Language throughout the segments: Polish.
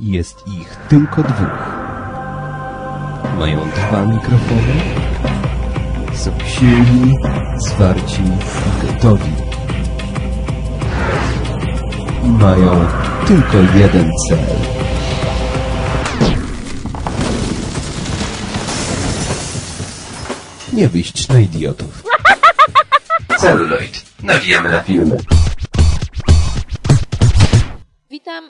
Jest ich tylko dwóch. Mają dwa mikrofony. Są silni, zwarci i gotowi. I mają tylko jeden cel. Nie wyjść na idiotów. Celuloid. Nawijamy na filmy.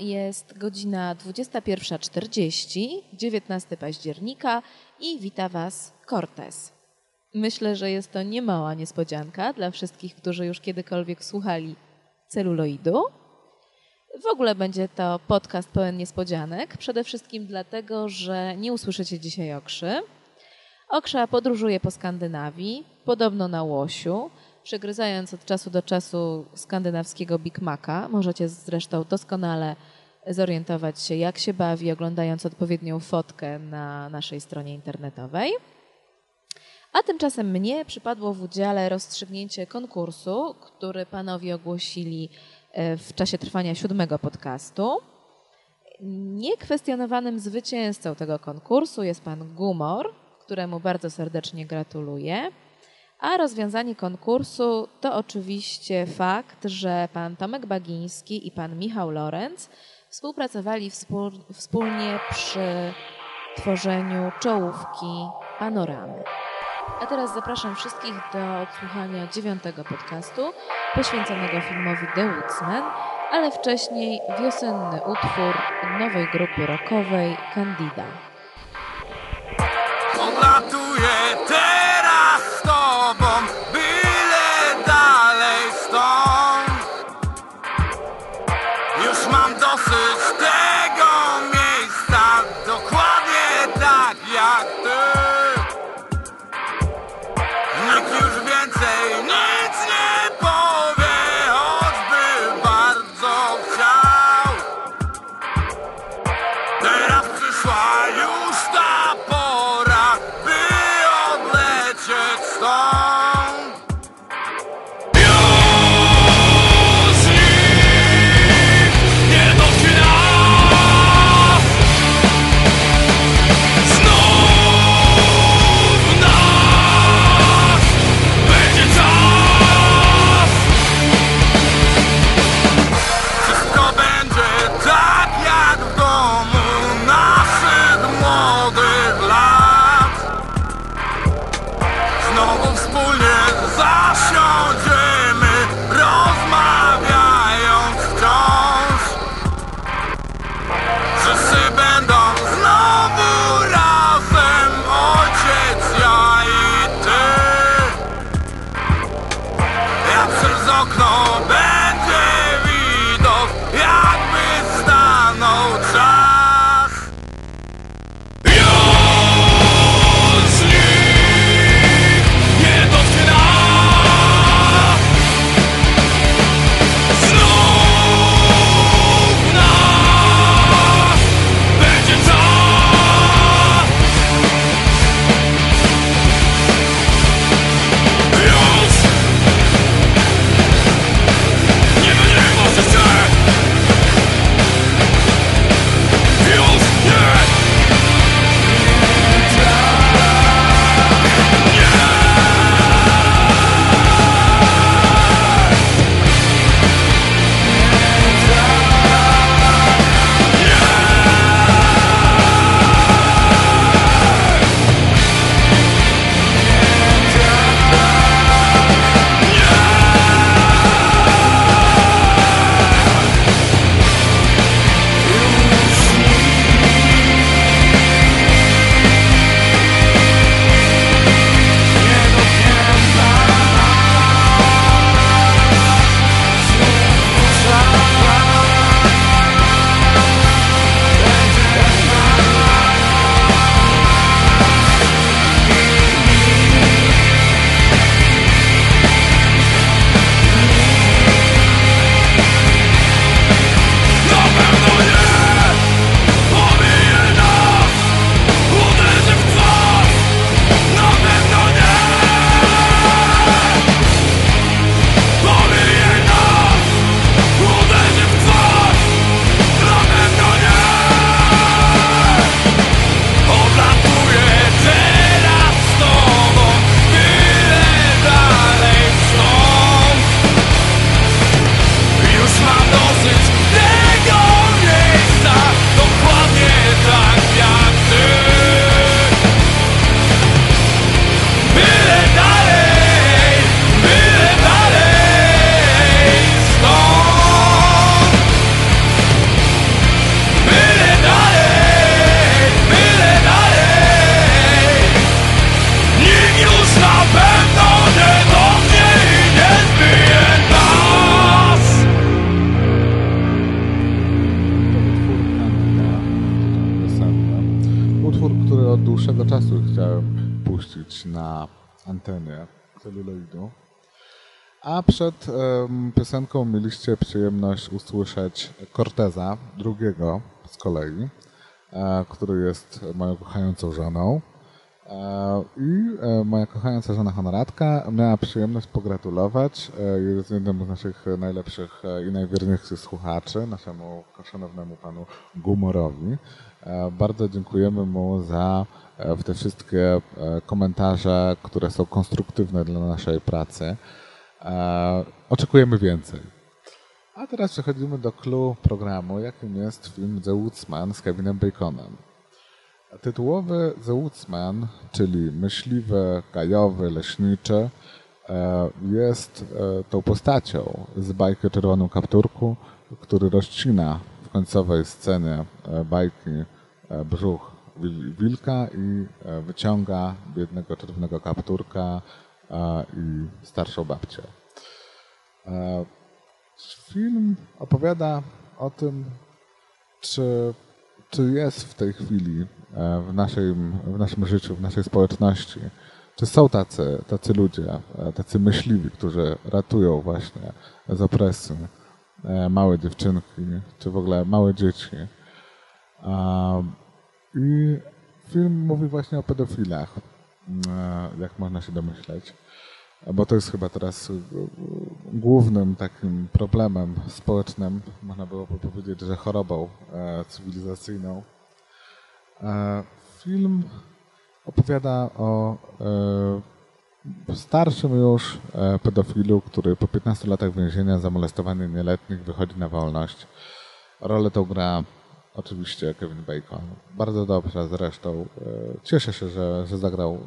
Jest godzina 21.40, 19 października i wita Was Cortez. Myślę, że jest to niemała niespodzianka dla wszystkich, którzy już kiedykolwiek słuchali celuloidu. W ogóle będzie to podcast pełen niespodzianek, przede wszystkim dlatego, że nie usłyszycie dzisiaj okrzy. Okrza podróżuje po Skandynawii, podobno na łosiu, przegryzając od czasu do czasu skandynawskiego Big Maca. Możecie zresztą doskonale zorientować się, jak się bawi, oglądając odpowiednią fotkę na naszej stronie internetowej. A tymczasem mnie przypadło w udziale rozstrzygnięcie konkursu, który panowie ogłosili e, w czasie trwania siódmego podcastu. Niekwestionowanym zwycięzcą tego konkursu jest pan Gumor, któremu bardzo serdecznie gratuluję. A rozwiązanie konkursu to oczywiście fakt, że pan Tomek Bagiński i pan Michał Lorenz współpracowali wspólnie przy tworzeniu czołówki panoramy. A teraz zapraszam wszystkich do odsłuchania dziewiątego podcastu poświęconego filmowi The Woodsman, ale wcześniej wiosenny utwór nowej grupy rockowej Candida. Dłuższego czasu chciałem puścić na antenie celuloidu. A przed em, piosenką mieliście przyjemność usłyszeć Corteza, drugiego z kolei, e, który jest moją kochającą żoną. E, I e, moja kochająca żona Honoratka miała przyjemność pogratulować. e, jednym z naszych najlepszych i najwierniejszych słuchaczy, naszemu szanownemu panu Gumorowi. Bardzo dziękujemy mu za te wszystkie komentarze, które są konstruktywne dla naszej pracy. Oczekujemy więcej. A teraz przechodzimy do clue programu, jakim jest film The Woodsman z Kevinem Baconem. Tytułowy The Woodsman, czyli myśliwy, gajowy, leśniczy, e, jest e, tą postacią z bajki o Czerwonym Kapturku, który rozcina w końcowej scenie e, bajki brzuch wil- wilka i wyciąga biednego czerwonego kapturka i starszą babcię. Film opowiada o tym, czy, czy jest w tej chwili e, w naszym, w naszym życiu, w naszej społeczności, czy są tacy, tacy ludzie, e, tacy myśliwi, którzy ratują właśnie z opresji e, małe dziewczynki, czy w ogóle małe dzieci. I film mówi właśnie o pedofilach, jak można się domyśleć bo to jest chyba teraz y, y, głównym takim problemem społecznym, można byłoby powiedzieć, że chorobą e, cywilizacyjną. E, film opowiada o e, starszym już pedofilu, który po 15 latach więzienia za molestowanie nieletnich wychodzi na wolność. Rolę tą gra oczywiście Kevin Bacon. Bardzo dobrze zresztą. E, Cieszę się, że, że zagrał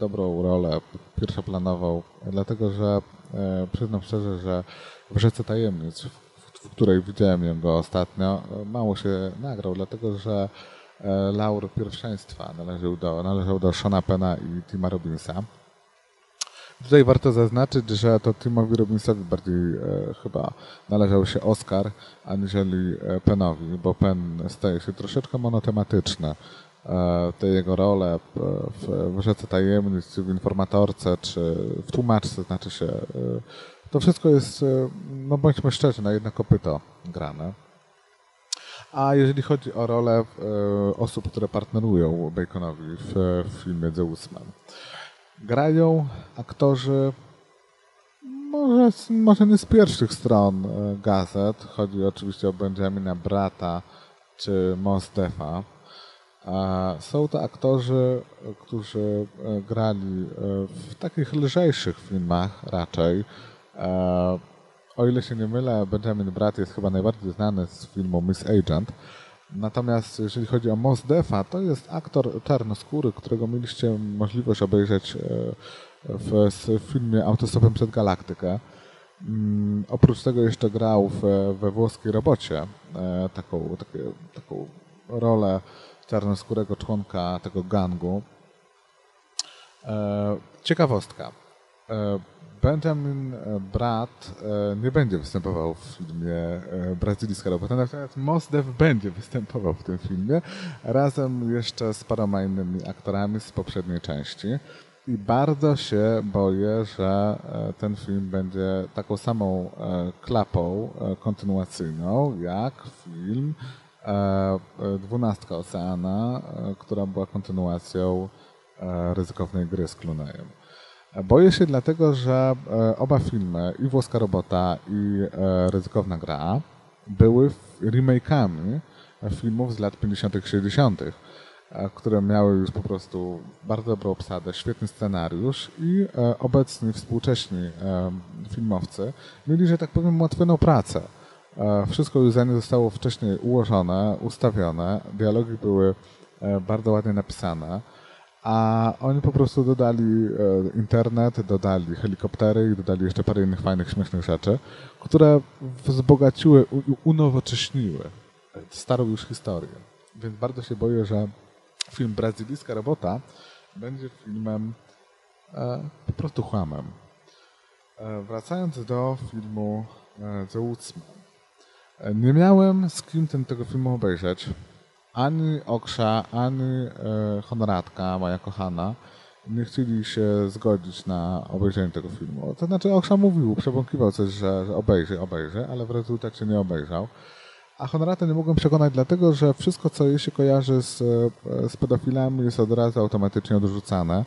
dobrą rolę pierwszoplanową, dlatego że e, przyznam szczerze, że w Rzece Tajemnic, w, w której widziałem go ostatnio, mało się nagrał, dlatego że e, laur pierwszeństwa należał do, należał do Shona Pena i Tima Robinsa. Tutaj warto zaznaczyć, że to Timowi Robinsowi bardziej e, chyba należał się Oscar, aniżeli e, Penowi, bo Pen staje się troszeczkę monotematyczny. E, te jego role w, w, w Rzece Tajemnic, w Informatorce, czy w Tłumaczce, znaczy się, e, to wszystko jest, e, no bądźmy szczerzy, na jedno kopyto grane. A jeżeli chodzi o rolę e, osób, które partnerują Baconowi w, w filmie The Usman, grają aktorzy może, może nie z pierwszych stron e, gazet. Chodzi oczywiście o Benjamina Brata czy Mos Defa. Są to aktorzy, e, którzy e, grali w takich lżejszych filmach raczej. O ile się nie mylę, Benjamin Brat jest chyba najbardziej znany z filmu Miss Agent. Natomiast jeżeli chodzi o Mos Defa, to jest aktor czarnoskóry, którego mieliście możliwość obejrzeć e, w, filmie Autostopem przed Galaktykę. Mm, oprócz tego jeszcze grał w, we włoskiej robocie e, taką, takie, taką rolę czarnoskórego członka tego gangu. E, ciekawostka. E, Benjamin e, Brat e, nie będzie występował w filmie Brazylijska robota, natomiast Mos Def będzie występował w tym filmie razem jeszcze z paroma innymi aktorami z poprzedniej części. I bardzo się boję, że ten film będzie taką samą klapą kontynuacyjną jak film Dwunastka Oceana, która była kontynuacją ryzykownej gry z Clooneyem. Boję się dlatego, że e, oba filmy, i Włoska Robota, i e, Ryzykowna Gra, były remake'ami filmów z lat 50., 60., e, które miały już po prostu bardzo dobrą obsadę, świetny scenariusz i e, obecni, współcześni filmowcy mieli, że tak powiem, ułatwioną pracę. Wszystko już za nie zostało wcześniej ułożone, ustawione, dialogi były bardzo ładnie napisane, a oni po prostu dodali e, internet, dodali helikoptery i dodali jeszcze parę innych fajnych, śmiesznych rzeczy, które wzbogaciły, u- unowocześniły starą już historię. Więc bardzo się boję, że film Brazylijska Robota będzie filmem e, po prostu chłamem. E, wracając do filmu The Woodsman. Nie miałem z kim ten, tego filmu obejrzeć. Ani Oksza, ani e, Honoratka, moja kochana, nie chcieli się zgodzić na obejrzenie tego filmu. To znaczy Oksza mówił, przebąkiwał coś, że, że obejrzy, obejrzy, ale w rezultacie nie obejrzał. A Honorata nie mogłem przekonać, dlatego że wszystko, co jej się kojarzy z, e, z pedofilami, jest od razu automatycznie odrzucane.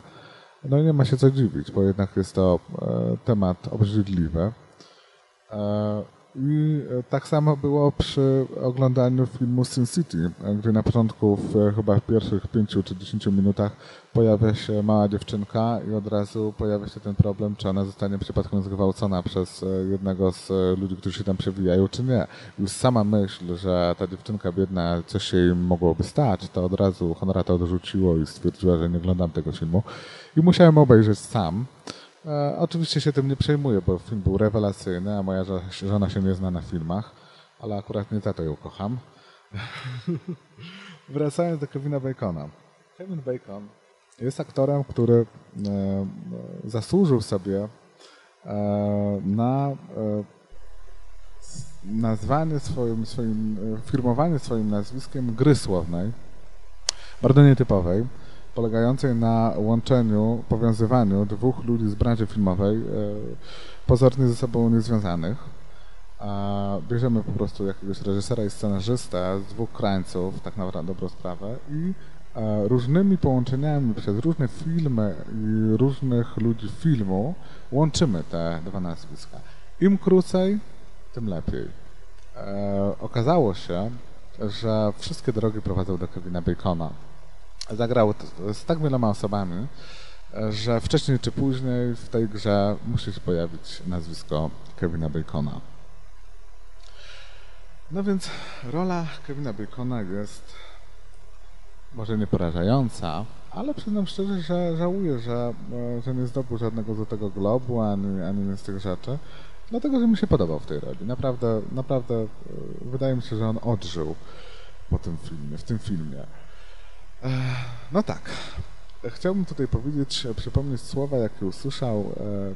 No i nie ma się co dziwić, bo jednak jest to e, temat obrzydliwy. I e, tak samo było przy oglądaniu filmu Sin City, gdzie na początku, w e, chyba pierwszych pięciu czy dziesięciu minutach pojawia się mała dziewczynka i od razu pojawia się ten problem, czy ona zostanie przypadkiem zgwałcona przez e, jednego z ludzi, którzy się tam przewijają, czy nie. Już sama myśl, że ta dziewczynka biedna, coś jej mogłoby stać, to od razu Honorata odrzuciło i stwierdziła, że nie oglądam tego filmu. I musiałem obejrzeć sam. E, oczywiście się tym nie przejmuję, bo film był rewelacyjny, a moja żo- żona się nie zna na filmach, ale akurat nie za to ją kocham. Wracając do Kevina Bacona. Kevin Bacon jest aktorem, który e, zasłużył sobie e, na e, nazwanie swoim, swoim, e, firmowanie swoim nazwiskiem gry słownej, bardzo nietypowej, polegającej na łączeniu, powiązywaniu dwóch ludzi z branży filmowej, e, pozornie ze sobą niezwiązanych. Bierzemy po prostu jakiegoś reżysera i scenarzystę z dwóch krańców, tak naprawdę dobrą sprawę, i e, różnymi połączeniami przez różne filmy i różnych ludzi filmu łączymy te dwa nazwiska. Im krócej, tym lepiej. E, okazało się, że wszystkie drogi prowadzą do Kevina Bacona. Zagrał z tak wieloma osobami, e, że wcześniej czy później w tej grze musi się pojawić nazwisko Kevina Bacona. No więc rola Kevina Bacona jest może nie porażająca, ale przyznam szczerze, że żałuję, że, e, że nie zdobył żadnego Złotego Globu ani, ani z tych rzeczy, dlatego, że mi się podobał w tej roli. Naprawdę, naprawdę e, wydaje mi się, że on odżył po tym filmie, w tym filmie. No tak. Chciałbym tutaj powiedzieć, e, przypomnieć słowa, jakie usłyszał e, e,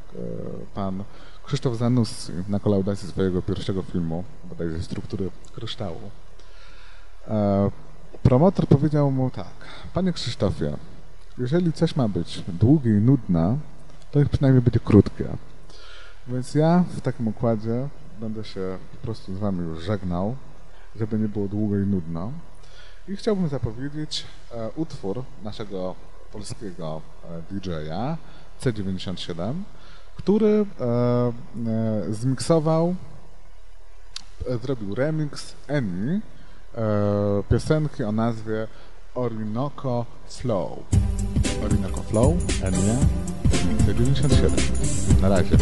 pan Krzysztof Zanussi na kolaudacji swojego pierwszego filmu, bodajże Struktury Kryształu. Promotor powiedział mu tak, panie Krzysztofie, jeżeli coś ma być długie i nudne, to niech przynajmniej będzie krótkie. Więc ja w takim układzie będę się po prostu z wami już żegnał, żeby nie było długo i nudno. I chciałbym zapowiedzieć e, utwór naszego polskiego e, DJ-a C97, który e, e, zmiksował, e, zrobił remix Eni e, piosenki o nazwie Orinoco Flow. Orinoco Flow, Enia, C97. Na razie.